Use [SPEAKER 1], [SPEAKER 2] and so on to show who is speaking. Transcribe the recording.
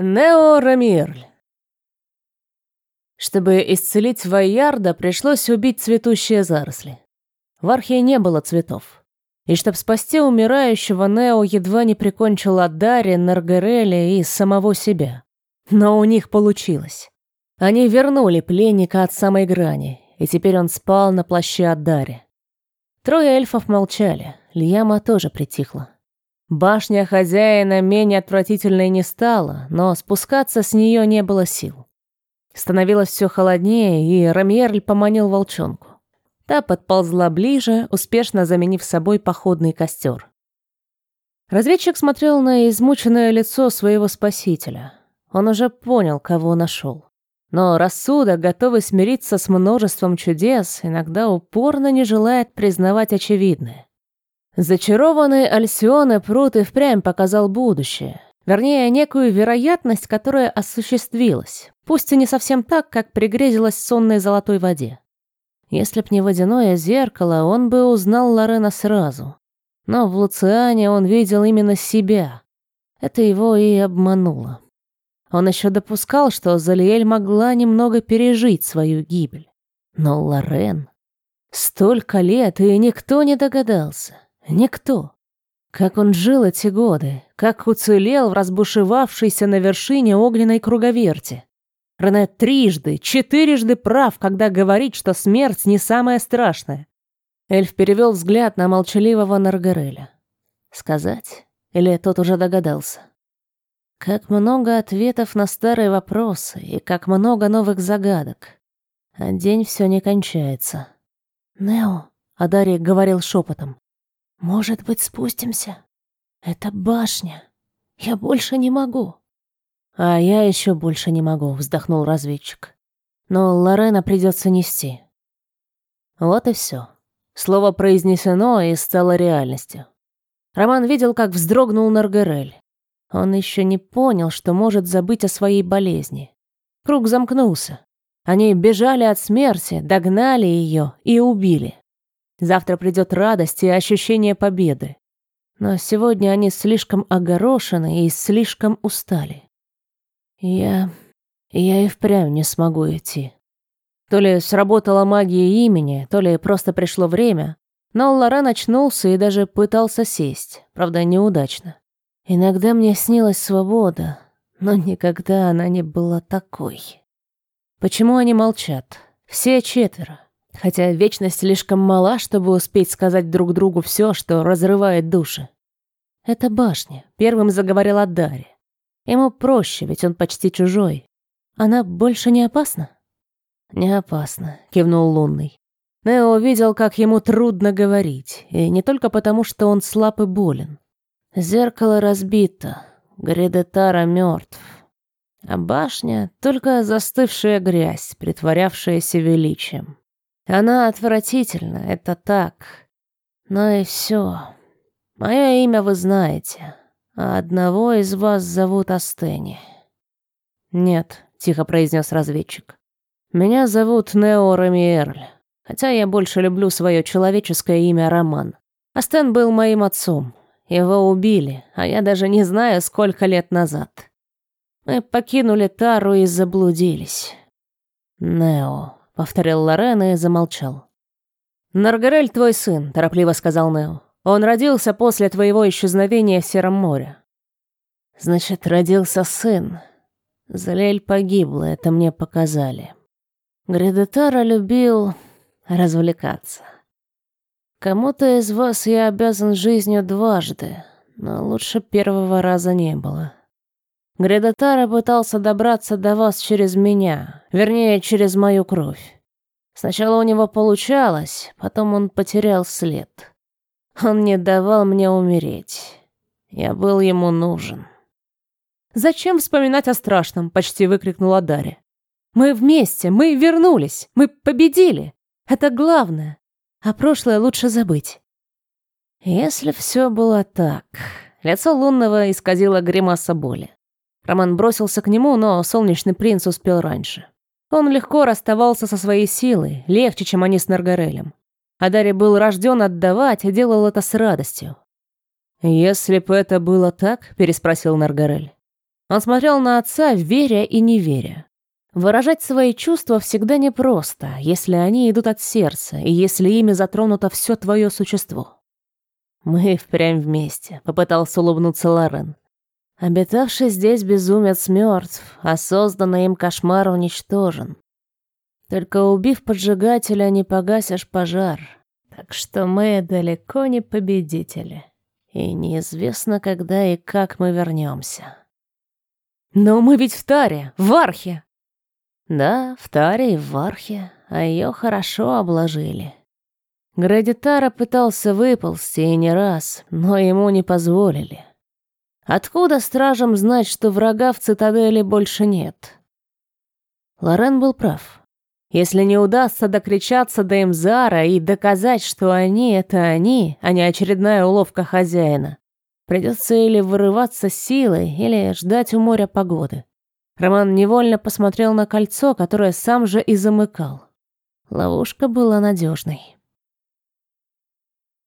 [SPEAKER 1] Нео Рамирль. Чтобы исцелить Вайярда, пришлось убить цветущие заросли. В Архе не было цветов. И чтобы спасти умирающего, Нео едва не прикончил Адари, Наргареля и самого себя. Но у них получилось. Они вернули пленника от самой грани, и теперь он спал на плаще Адари. Трое эльфов молчали, Льяма тоже притихла. Башня хозяина менее отвратительной не стала, но спускаться с нее не было сил. Становилось все холоднее, и Рамьерль поманил волчонку. Та подползла ближе, успешно заменив собой походный костер. Разведчик смотрел на измученное лицо своего спасителя. Он уже понял, кого нашел. Но рассудок, готовый смириться с множеством чудес, иногда упорно не желает признавать очевидное. Зачарованный Альсиона пруд и впрямь показал будущее. Вернее, некую вероятность, которая осуществилась. Пусть и не совсем так, как пригрезилась сонной золотой воде. Если б не водяное зеркало, он бы узнал Лорена сразу. Но в Луциане он видел именно себя. Это его и обмануло. Он еще допускал, что Залиэль могла немного пережить свою гибель. Но Лорен... Столько лет, и никто не догадался. Никто. Как он жил эти годы, как уцелел в разбушевавшейся на вершине огненной круговерти. Рене трижды, четырежды прав, когда говорит, что смерть не самое страшное. Эльф перевел взгляд на молчаливого Наргареля. Сказать? Или тот уже догадался? Как много ответов на старые вопросы и как много новых загадок. А день все не кончается. «Нео», — Адарий говорил шепотом, может быть, спустимся? Это башня. Я больше не могу. А я еще больше не могу, вздохнул разведчик. Но Лорена придется нести. Вот и все. Слово произнесено и стало реальностью. Роман видел, как вздрогнул Наргарель. Он еще не понял, что может забыть о своей болезни. Круг замкнулся. Они бежали от смерти, догнали ее и убили. Завтра придет радость и ощущение победы. Но сегодня они слишком огорошены и слишком устали. Я... я и впрямь не смогу идти. То ли сработала магия имени, то ли просто пришло время, но Лоран очнулся и даже пытался сесть, правда, неудачно. Иногда мне снилась свобода, но никогда она не была такой. Почему они молчат? Все четверо. Хотя вечность слишком мала, чтобы успеть сказать друг другу все, что разрывает души. Это башня. Первым заговорил о. Ему проще, ведь он почти чужой. Она больше не опасна? Не опасна, кивнул Лунный. Нео увидел, как ему трудно говорить, и не только потому, что он слаб и болен. Зеркало разбито, Гредетара мертв, а башня — только застывшая грязь, притворявшаяся величием. Она отвратительна, это так. Но и все. Мое имя вы знаете, а одного из вас зовут Астени. Нет, тихо произнес разведчик. Меня зовут Нео Рамиерль, хотя я больше люблю свое человеческое имя Роман. Астен был моим отцом. Его убили, а я даже не знаю, сколько лет назад. Мы покинули Тару и заблудились. Нео повторил Лорен и замолчал. «Наргарель твой сын», — торопливо сказал Нео. «Он родился после твоего исчезновения в Сером море». «Значит, родился сын. Залель погибла, это мне показали. Гредетара любил развлекаться. Кому-то из вас я обязан жизнью дважды, но лучше первого раза не было. Гредотара пытался добраться до вас через меня, вернее, через мою кровь. Сначала у него получалось, потом он потерял след. Он не давал мне умереть. Я был ему нужен. «Зачем вспоминать о страшном?» — почти выкрикнула Дарья. «Мы вместе, мы вернулись, мы победили. Это главное. А прошлое лучше забыть». Если все было так... Лицо лунного исказило гримаса боли. Роман бросился к нему, но солнечный принц успел раньше. Он легко расставался со своей силой, легче, чем они с Наргарелем. Адари был рожден отдавать и делал это с радостью. «Если бы это было так», — переспросил Наргарель, Он смотрел на отца, веря и не веря. Выражать свои чувства всегда непросто, если они идут от сердца и если ими затронуто все твое существо. «Мы впрямь вместе», — попытался улыбнуться Лорен. Обитавший здесь безумец мертв, а созданный им кошмар уничтожен. Только убив поджигателя, не погасишь пожар. Так что мы далеко не победители. И неизвестно, когда и как мы вернемся. Но мы ведь в Таре, в Архе. Да, в Таре и в Архе, а ее хорошо обложили. Градитара пытался выползти и не раз, но ему не позволили. Откуда стражам знать, что врага в цитадели больше нет? Лорен был прав. Если не удастся докричаться до Имзара и доказать, что они — это они, а не очередная уловка хозяина, придется или вырываться силой, или ждать у моря погоды. Роман невольно посмотрел на кольцо, которое сам же и замыкал. Ловушка была надежной.